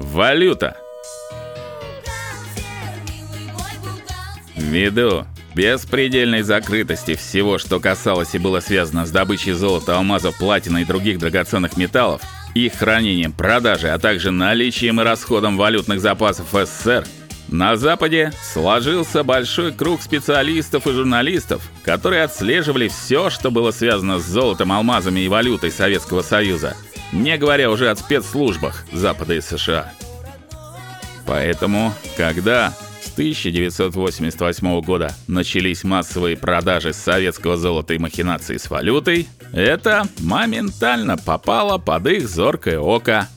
Валюта. Ввиду беспредельной закрытости всего, что касалось и было связано с добычей золота, алмазов, платины и других драгоценных металлов, их хранением, продажей, а также наличием и расходом валютных запасов СССР, на западе сложился большой круг специалистов и журналистов, которые отслеживали все, что было связано с золотом, алмазами и валютой Советского Союза, не говоря уже о спецслужбах Запада и США. Поэтому, когда с 1988 года начались массовые продажи советского золота и махинации с валютой, это моментально попало под их зоркое око.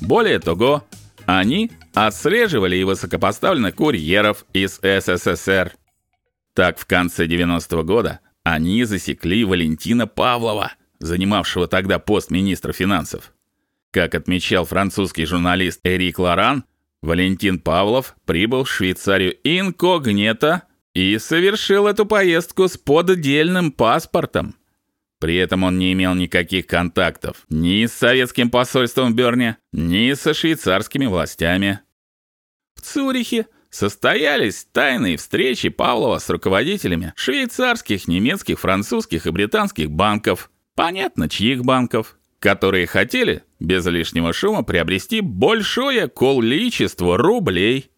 Более того, они отслеживали и высокопоставленных курьеров из СССР. Так в конце 90-го года они засекли Валентина Павлова, занимавшего тогда пост министра финансов. Как отмечал французский журналист Эрик Лоран, Валентин Павлов прибыл в Швейцарию инкогнито и совершил эту поездку с поддельным паспортом. При этом он не имел никаких контактов ни с советским посольством в Берне, ни со швейцарскими властями. В Цюрихе состоялись тайные встречи Павлова с руководителями швейцарских, немецких, французских и британских банков. Понятно, чьих банков, которые хотели без лишнего шума приобрести большое количество рублей.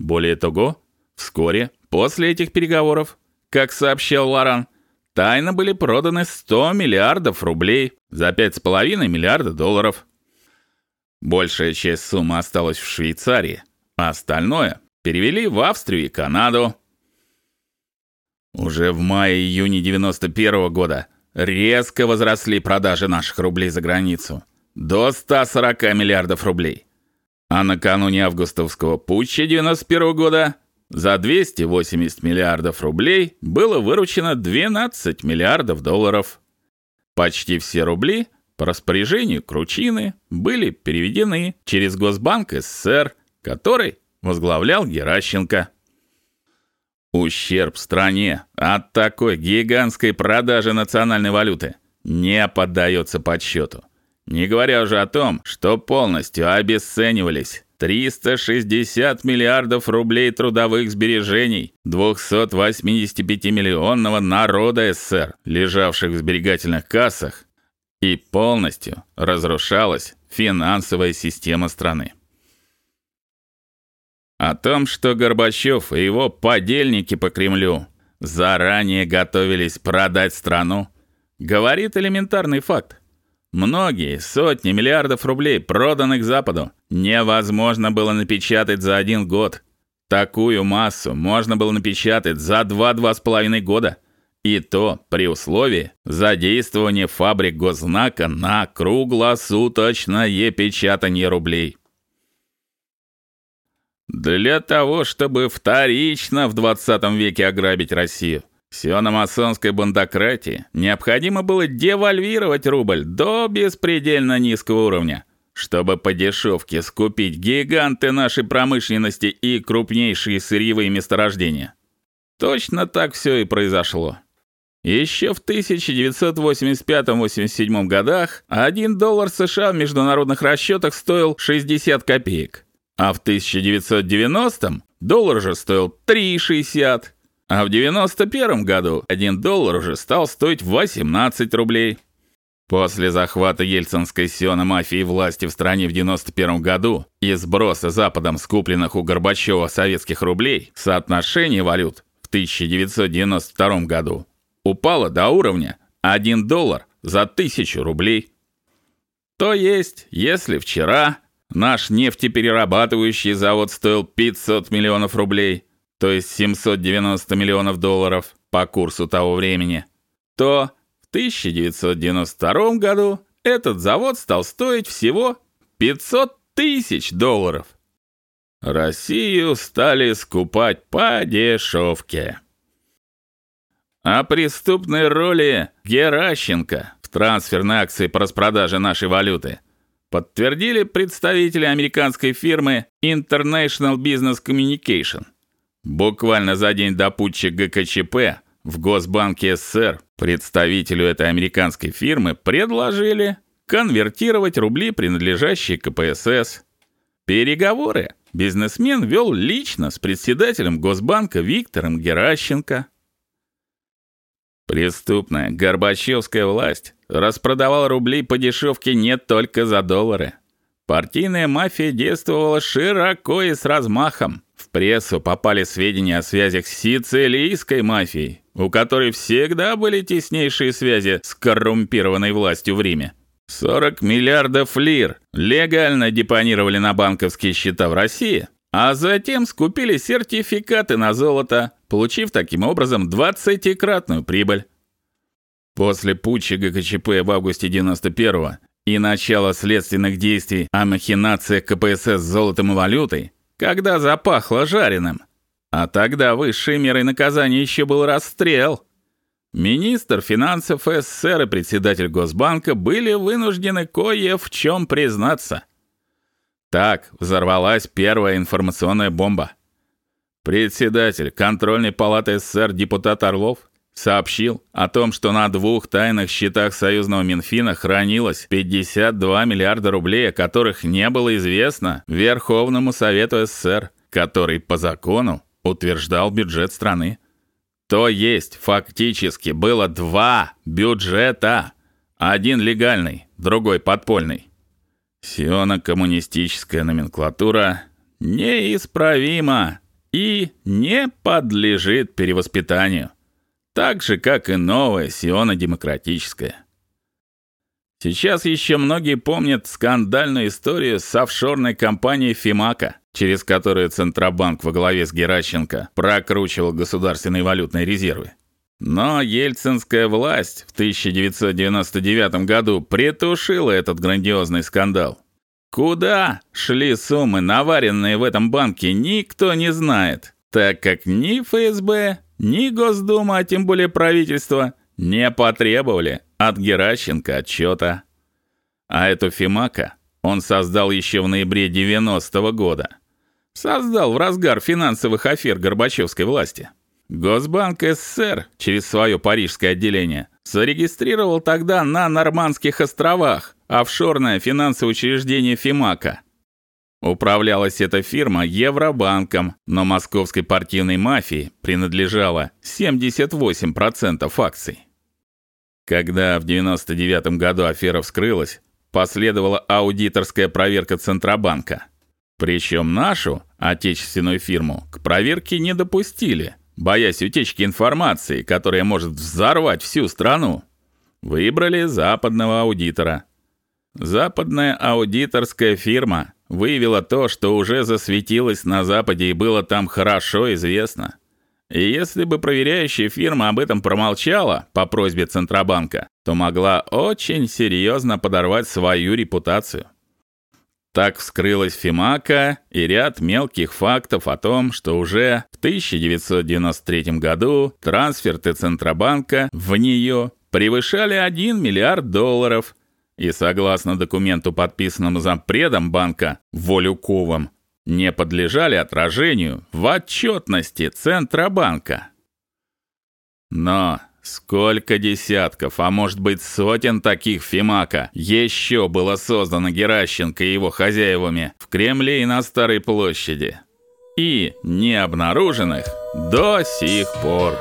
Более того, вскоре после этих переговоров, как сообщил Лоран, тайно были проданы 100 миллиардов рублей за 5,5 миллиарда долларов. Большая часть суммы осталась в Швейцарии, а остальное перевели в Австрию и Канаду. Уже в мае-июне 91 -го года резко возросли продажи наших рублей за границу до 140 миллиардов рублей. А накануне августовского путча 91 -го года за 280 миллиардов рублей было выручено 12 миллиардов долларов. Почти все рубли по распоряжению Кручины были переведены через Госбанк СССР который возглавлял Геращенко. Ущерб стране от такой гигантской продажи национальной валюты не поддается подсчету. Не говоря уже о том, что полностью обесценивались 360 миллиардов рублей трудовых сбережений 285-миллионного народа СССР, лежавших в сберегательных кассах, и полностью разрушалась финансовая система страны. О том, что Горбачев и его подельники по Кремлю заранее готовились продать страну, говорит элементарный факт. Многие сотни миллиардов рублей, проданных Западу, невозможно было напечатать за один год. Такую массу можно было напечатать за 2-2 с половиной года. И то при условии задействования фабрик Госзнака на круглосуточное печатание рублей. Для того, чтобы вторично в 20 веке ограбить Россию, все на масонской бандократии, необходимо было девальвировать рубль до беспредельно низкого уровня, чтобы по дешевке скупить гиганты нашей промышленности и крупнейшие сырьевые месторождения. Точно так все и произошло. Еще в 1985-87 годах 1 доллар США в международных расчетах стоил 60 копеек. А в 1990-м доллар уже стоил 3,60, а в 91 году 1 доллар уже стал стоить 18 рублей. После захвата ельцинской сионой мафии власти в стране в 91 году и сброса Западом скупленных у Горбачева советских рублей, соотношение валют в 1992 году упало до уровня 1 доллар за 1000 рублей. То есть, если вчера Наш нефтеперерабатывающий завод стоил 500 миллионов рублей, то есть 790 миллионов долларов по курсу того времени. То в 1992 году этот завод стал стоить всего 500 тысяч долларов. Россию стали скупать по дешевке. О преступной роли Геращенко в трансферной акции по распродаже нашей валюты – подтвердили представители американской фирмы International Business Communication. Буквально за день до путча ГКЧП в Госбанке СССР представителю этой американской фирмы предложили конвертировать рубли, принадлежащие КПСС. Переговоры бизнесмен вел лично с председателем Госбанка Виктором Геращенко. Преступная горбачевская власть распродавала рубли по дешевке не только за доллары. Партийная мафия действовала широко и с размахом. В прессу попали сведения о связях сицилийской мафией, у которой всегда были теснейшие связи с коррумпированной властью в Риме. 40 миллиардов лир легально депонировали на банковские счета в России, а затем скупили сертификаты на золото, получив таким образом 20-кратную прибыль. После путча ГКЧП в августе 91 и начала следственных действий о махинациях КПСС с золотом и валютой, когда запахло жареным, а тогда высшей мерой наказания еще был расстрел. Министр финансов СССР и председатель Госбанка были вынуждены кое в чем признаться. Так взорвалась первая информационная бомба. Председатель контрольной палаты СССР депутат Орлов сообщил о том, что на двух тайных счетах союзного Минфина хранилось 52 миллиарда рублей, о которых не было известно Верховному Совету СССР, который по закону утверждал бюджет страны. То есть, фактически было два бюджета. Один легальный, другой подпольный. Сиона-коммунистическая номенклатура неисправима и не подлежит перевоспитанию, так же как и новая сиона-демократическая. Сейчас еще многие помнят скандальную историю с офшорной компанией Фимака, через которую Центробанк во главе с Геращенко прокручивал государственные валютные резервы. Но ельцинская власть в 1999 году притушила этот грандиозный скандал. Куда шли суммы, наваренные в этом банке, никто не знает, так как ни ФСБ, ни Госдума, а тем более правительство не потребовали от Геращенко отчета. А эту Фимака он создал еще в ноябре 90 -го года. Создал в разгар финансовых афер Горбачевской власти. Госбанк СССР через свое парижское отделение зарегистрировал тогда на Нормандских островах офшорное финансовое учреждение Фимака. Управлялась эта фирма Евробанком, но московской партийной мафии принадлежало 78% акций. Когда в 99 году афера вскрылась, последовала аудиторская проверка Центробанка. Причем нашу отечественную фирму к проверке не допустили, боясь утечки информации, которая может взорвать всю страну. Выбрали западного аудитора. Западная аудиторская фирма выявила то, что уже засветилось на западе и было там хорошо известно. И если бы проверяющая фирма об этом промолчала по просьбе Центробанка, то могла очень серьезно подорвать свою репутацию. Так вскрылась Фимака и ряд мелких фактов о том, что уже в 1993 году трансферты Центробанка в нее превышали 1 миллиард долларов, и согласно документу, подписанному зампредом банка Волюковым, не подлежали отражению в отчетности Центробанка. Но сколько десятков, а может быть сотен таких Фимака еще было создано Геращенко и его хозяевами в Кремле и на Старой площади, и не обнаруженных до сих пор.